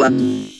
One.